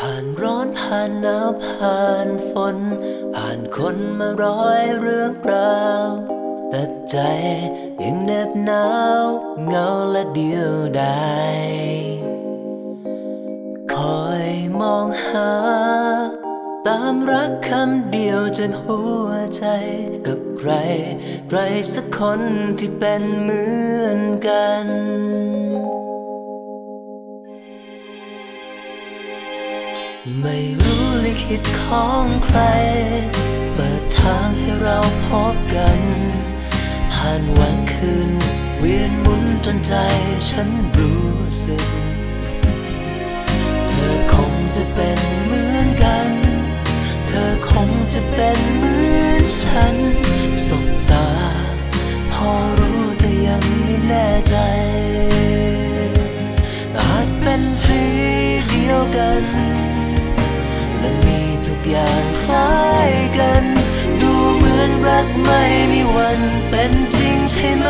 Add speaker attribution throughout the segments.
Speaker 1: ผ่านร้อนผ่านหนาวผ่านฝน ผ่านคนมาร้อยเรื่องราวแต่ใจยังเน็บหนาวเหงาและเดียวดายคอยมองหา ตามรักคำเดียวจากหัวใจกับใคร ใครสักคนที่เป็นเหมือนกัน ไม่รู้ลิขิตของใคร เปิดทางให้เราพบกัน ผ่านวันคืน เวียนหมุนจนใจฉันรู้สึก เธอคงจะเป็นเหมือนกัน เธอคงจะเป็นเหมือนฉัน สบตา พอรู้แต่ยังไม่แน่ใจ อาจเป็นสีเดียวกัน อย่างคล้ายกัน ดูเหมือนรักไม่มีวันเป็นจริงใช่ไหม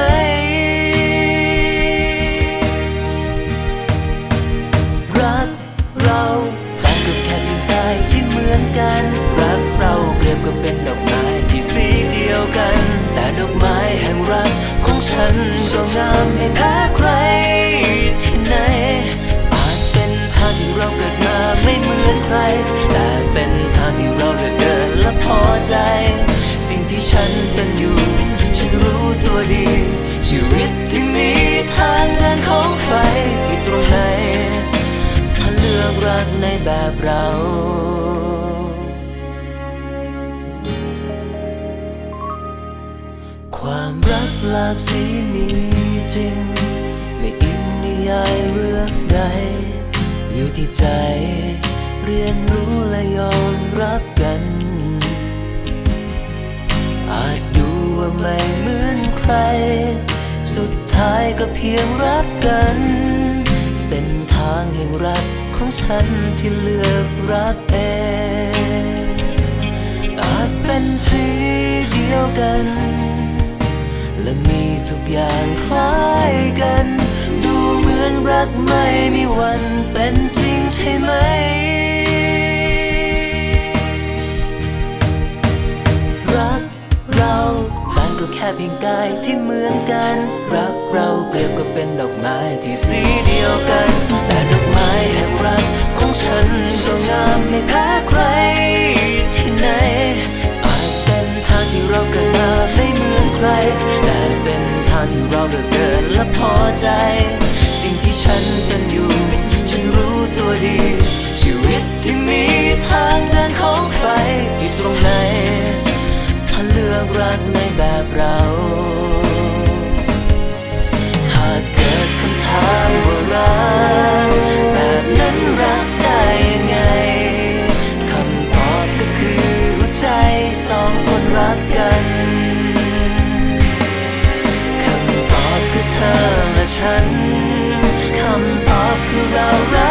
Speaker 1: รักเราต่างก็แค่เพียงกายที่เหมือนกัน รักเราเปรียบกับเป็นดอกไม้ที่สีเดียวกัน แต่ดอกไม้แห่งรักของฉันก็งามไม่แพ้ ฉันเป็นอยู่ ฉันรู้ตัวดี ชีวิตที่มีทางเดินของใครอยู่ตรงไหนถ้าเลือกรักในแบบเราความรักหลากสีมีจริง ไม่อิงนิยายเรื่องใด อยู่ที่ใจ เรียนรู้และยอมรับกัน ไม่เหมือนใคร สุดท้ายก็เพียงรักกัน เป็นทางแห่งรักของฉันที่เลือกรักเองอาจเป็นสีเดียวกัน และมีทุกอย่างคล้ายกัน ดูเหมือนรักไม่มีวันเป็นจริงใช่ไหม ที่เหมือนกัน รักเราเปรียบก็เป็นดอกไม้ที่สีเดียวกัน แต่ดอกไม้แห่งรักของฉันก็งามไม่แพ้ใครที่ไหน อาจเป็นทางที่เราเกิดมาไม่เหมือนใคร แต่เป็นทางที่เราเลือกเดินและพอใจ สิ่งที่ฉันเป็นอยู่ ฉันรู้ตัวดี ชีวิตที่มีทางเดินของ ฉันคำตอบคือเรา